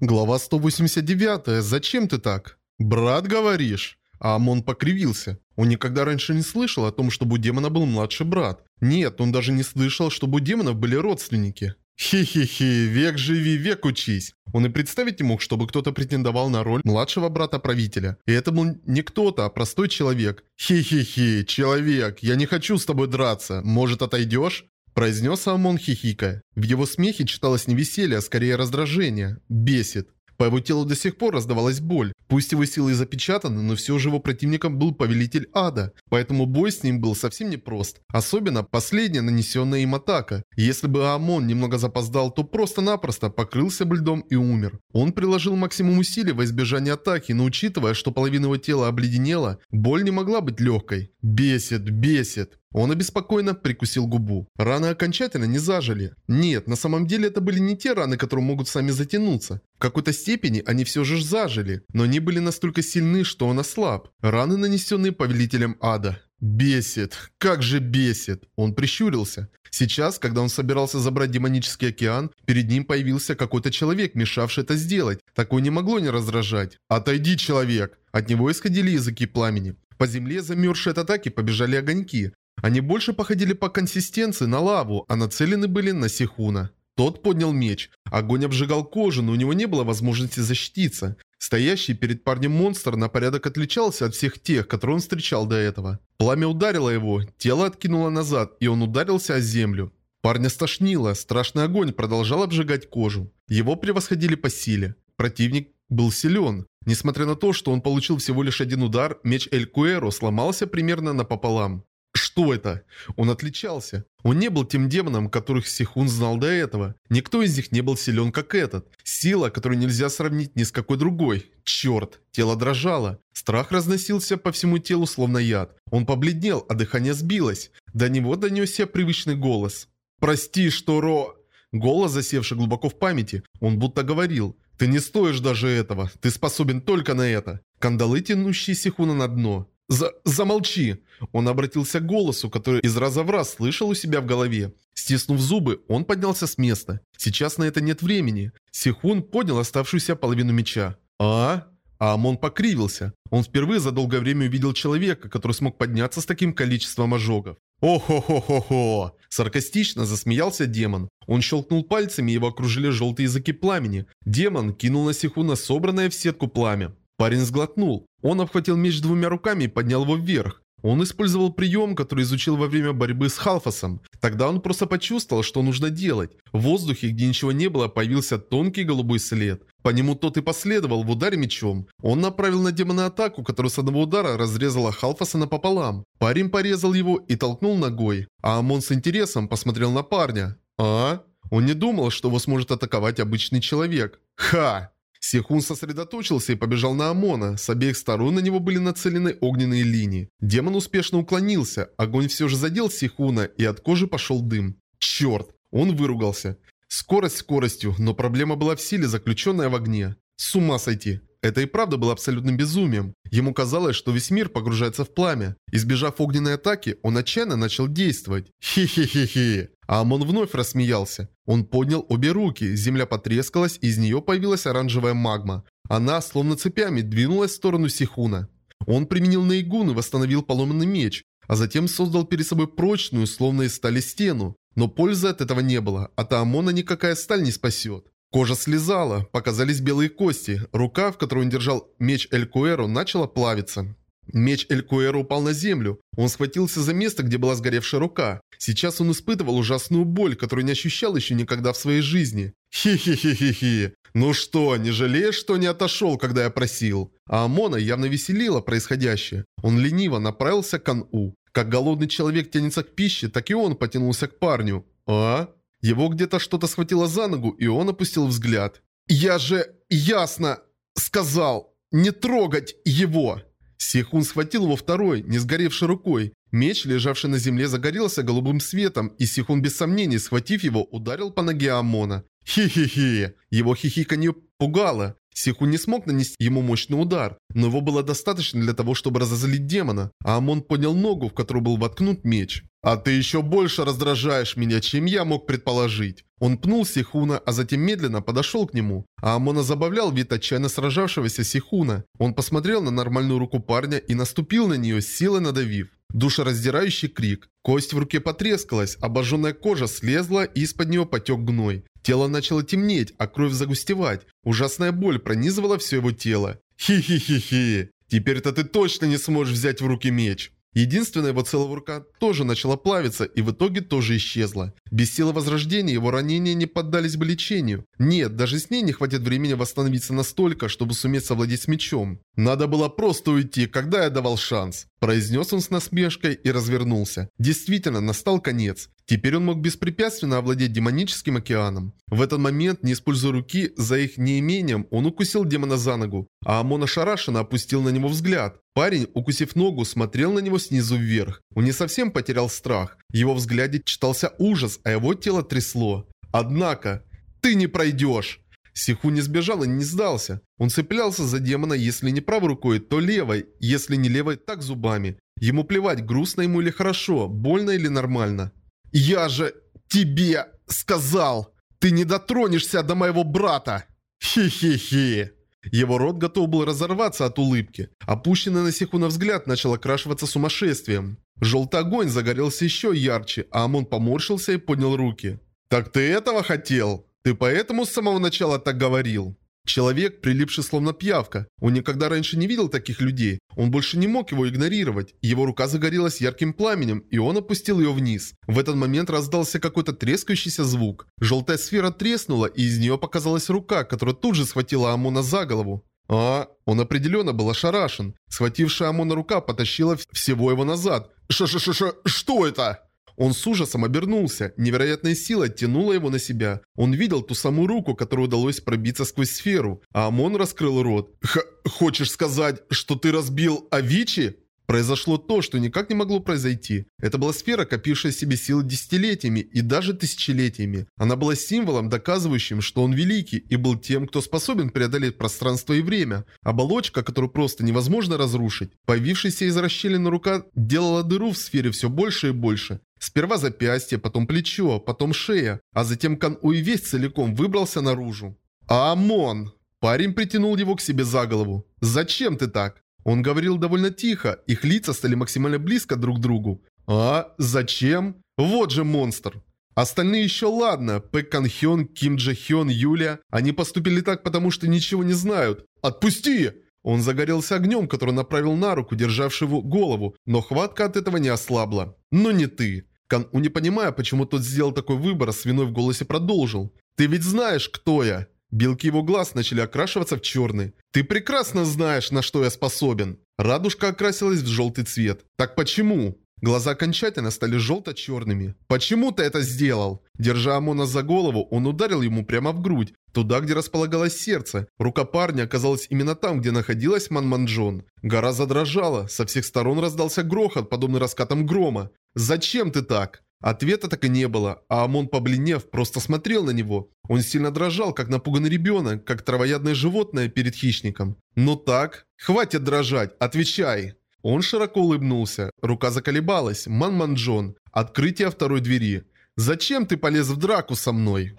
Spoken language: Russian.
Глава 189. Зачем ты так? Брат, говоришь? А Амон покривился. Он никогда раньше не слышал о том, чтобы у демона был младший брат. Нет, он даже не слышал, чтобы у демонов были родственники. Хи-хи-хи, век живи, век учись. Он и представить не мог, чтобы кто-то претендовал на роль младшего брата правителя. И это был не кто-то, а простой человек. Хи-хи-хи, человек, я не хочу с тобой драться. Может, отойдешь? Произнес Амон хихикая. В его смехе читалось не веселье, а скорее раздражение. Бесит. По его телу до сих пор раздавалась боль. Пусть его силы запечатаны, но все же его противником был повелитель ада. Поэтому бой с ним был совсем непрост. Особенно последняя нанесенная им атака. Если бы Амон немного запоздал, то просто-напросто покрылся бы льдом и умер. Он приложил максимум усилий во избежание атаки, но учитывая, что половина его тела обледенела, боль не могла быть легкой. Бесит, бесит. Он обеспокоенно прикусил губу. Раны окончательно не зажили. Нет, на самом деле это были не те раны, которые могут сами затянуться. В какой-то степени они все же зажили, но они были настолько сильны, что он ослаб. Раны, нанесенные повелителем ада. Бесит. Как же бесит. Он прищурился. Сейчас, когда он собирался забрать демонический океан, перед ним появился какой-то человек, мешавший это сделать. Такое не могло не раздражать. «Отойди, человек!» От него исходили языки пламени. По земле, замерзшей от атаки, побежали огоньки. Они больше походили по консистенции на лаву, а нацелены были на Сихуна. Тот поднял меч. Огонь обжигал кожу, но у него не было возможности защититься. Стоящий перед парнем монстр на порядок отличался от всех тех, которые он встречал до этого. Пламя ударило его, тело откинуло назад, и он ударился о землю. Парня стошнило, страшный огонь продолжал обжигать кожу. Его превосходили по силе. Противник был силен. Несмотря на то, что он получил всего лишь один удар, меч Эль Куэро сломался примерно напополам. Что это? Он отличался. Он не был тем демоном, которых Сихун знал до этого. Никто из них не был силен, как этот. Сила, которую нельзя сравнить ни с какой другой. Черт, тело дрожало. Страх разносился по всему телу, словно яд. Он побледнел, а дыхание сбилось. До него донесся привычный голос. «Прости, что Ро...» Голос, засевший глубоко в памяти, он будто говорил. «Ты не стоишь даже этого. Ты способен только на это». Кандалы, тянущие Сихуна на дно. За «Замолчи!» Он обратился к голосу, который из раза в раз слышал у себя в голове. Стиснув зубы, он поднялся с места. Сейчас на это нет времени. Сихун поднял оставшуюся половину меча. «А?» А Амон покривился. Он впервые за долгое время увидел человека, который смог подняться с таким количеством ожогов. «О-хо-хо-хо-хо!» Саркастично засмеялся демон. Он щелкнул пальцами, его окружили желтые языки пламени. Демон кинул на Сихуна собранное в сетку пламя. Парень сглотнул. Он обхватил меч двумя руками и поднял его вверх. Он использовал прием, который изучил во время борьбы с Халфасом. Тогда он просто почувствовал, что нужно делать. В воздухе, где ничего не было, появился тонкий голубой след. По нему тот и последовал в ударе мечом. Он направил на демона атаку, которая с одного удара разрезала Халфаса напополам. Парень порезал его и толкнул ногой. А Амон с интересом посмотрел на парня. «А?» Он не думал, что его сможет атаковать обычный человек. «Ха!» Сихун сосредоточился и побежал на Амона. С обеих сторон на него были нацелены огненные линии. Демон успешно уклонился. Огонь все же задел Сихуна, и от кожи пошел дым. Черт! Он выругался. Скорость скоростью, но проблема была в силе, заключенная в огне. С ума сойти. Это и правда было абсолютным безумием. Ему казалось, что весь мир погружается в пламя. Избежав огненной атаки, он отчаянно начал действовать. Хи-хи-хи-хи. А Амон вновь рассмеялся. Он поднял обе руки, земля потрескалась, из нее появилась оранжевая магма. Она, словно цепями, двинулась в сторону Сихуна. Он применил наигун и восстановил поломанный меч, а затем создал перед собой прочную, словно из стали стену. Но пользы от этого не было, а Таамона никакая сталь не спасет. Кожа слезала, показались белые кости. Рука, в которой он держал меч Эль Куэро, начала плавиться. Меч Эль Куэро упал на землю. Он схватился за место, где была сгоревшая рука. Сейчас он испытывал ужасную боль, которую не ощущал еще никогда в своей жизни. Хи-хи-хи-хи-хи. Ну что, не жалеешь, что не отошел, когда я просил? А Амона явно веселило происходящее. Он лениво направился к Кан-У. Как голодный человек тянется к пище, так и он потянулся к парню. А? Его где-то что-то схватило за ногу, и он опустил взгляд. «Я же ясно сказал не трогать его!» Сихун схватил его второй, не сгоревшей рукой. Меч, лежавший на земле, загорелся голубым светом, и Сихун без сомнений, схватив его, ударил по ноге Амона. Хи-хи-хи. Его хихиканье пугало. Сихун не смог нанести ему мощный удар, но его было достаточно для того, чтобы разозлить демона, а Амон поднял ногу, в которую был воткнут меч. «А ты еще больше раздражаешь меня, чем я мог предположить». Он пнул Сихуна, а затем медленно подошел к нему. А Амона забавлял вид отчаянно сражавшегося Сихуна. Он посмотрел на нормальную руку парня и наступил на нее, силой надавив. Душераздирающий крик. Кость в руке потрескалась, обожженная кожа слезла и из-под нее потек гной. Тело начало темнеть, а кровь загустевать. Ужасная боль пронизывала все его тело. Хи-хи-хи-хи. Теперь-то ты точно не сможешь взять в руки меч. Единственная его целая рука тоже начала плавиться и в итоге тоже исчезла. Без силы возрождения его ранения не поддались бы лечению. Нет, даже с ней не хватит времени восстановиться настолько, чтобы суметь совладеть с мечом. Надо было просто уйти, когда я давал шанс. Произнес он с насмешкой и развернулся. Действительно, настал конец. Теперь он мог беспрепятственно овладеть демоническим океаном. В этот момент, не используя руки, за их неимением, он укусил демона за ногу, а Амон ошарашенно опустил на него взгляд. Парень, укусив ногу, смотрел на него снизу вверх. Он не совсем потерял страх. В его взгляде читался ужас, а его тело трясло. Однако, ты не пройдешь! Сиху не сбежал и не сдался. Он цеплялся за демона, если не правой рукой, то левой, если не левой, так зубами. Ему плевать, грустно ему или хорошо, больно или нормально. «Я же тебе сказал, ты не дотронешься до моего брата!» «Хи-хи-хи!» Его рот готов был разорваться от улыбки. Опущенный на Сихуна взгляд начал окрашиваться сумасшествием. Желтый огонь загорелся еще ярче, а Амон поморщился и поднял руки. «Так ты этого хотел? Ты поэтому с самого начала так говорил?» Человек, прилипший словно пьявка. Он никогда раньше не видел таких людей. Он больше не мог его игнорировать. Его рука загорелась ярким пламенем, и он опустил ее вниз. В этот момент раздался какой-то трескающийся звук. Желтая сфера треснула, и из нее показалась рука, которая тут же схватила Амона за голову. А, он определенно был ошарашен. Схватившая Амона рука потащила всего его назад. «Ш-ш-ш-ш, что это?» Он с ужасом обернулся. Невероятная сила тянула его на себя. Он видел ту самую руку, которой удалось пробиться сквозь сферу. А Амон раскрыл рот. Х «Хочешь сказать, что ты разбил Авичи?» Произошло то, что никак не могло произойти. Это была сфера, копившая себе силы десятилетиями и даже тысячелетиями. Она была символом, доказывающим, что он великий и был тем, кто способен преодолеть пространство и время. Оболочка, которую просто невозможно разрушить. Появившаяся из расщелины рука делала дыру в сфере все больше и больше. Сперва запястье, потом плечо, потом шея, а затем Кан Уй весь целиком выбрался наружу. «Амон!» Парень притянул его к себе за голову. «Зачем ты так?» Он говорил довольно тихо, их лица стали максимально близко друг к другу. «А? Зачем? Вот же монстр!» Остальные еще ладно, Пэк Кан Хён, Ким Джа Хён, Юля. Они поступили так, потому что ничего не знают. «Отпусти!» Он загорелся огнем, который направил на руку, державшего голову, но хватка от этого не ослабла. «Но не ты!» Кан У, не понимая, почему тот сделал такой выбор, с виной в голосе продолжил. «Ты ведь знаешь, кто я!» Белки его глаз начали окрашиваться в черный. «Ты прекрасно знаешь, на что я способен!» Радужка окрасилась в желтый цвет. «Так почему?» Глаза окончательно стали желто-черными. «Почему ты это сделал?» Держа Амона за голову, он ударил ему прямо в грудь, туда, где располагалось сердце. Рука парня оказалась именно там, где находилась Манманджон. Гора задрожала, со всех сторон раздался грохот, подобный раскатам грома. «Зачем ты так?» Ответа так и не было, а Амон, побледнев, просто смотрел на него. Он сильно дрожал, как напуганный ребенок, как травоядное животное перед хищником. «Ну так? Хватит дрожать, отвечай!» Он широко улыбнулся. Рука заколебалась. Ман-Ман Джон. Открытие второй двери. «Зачем ты полез в драку со мной?»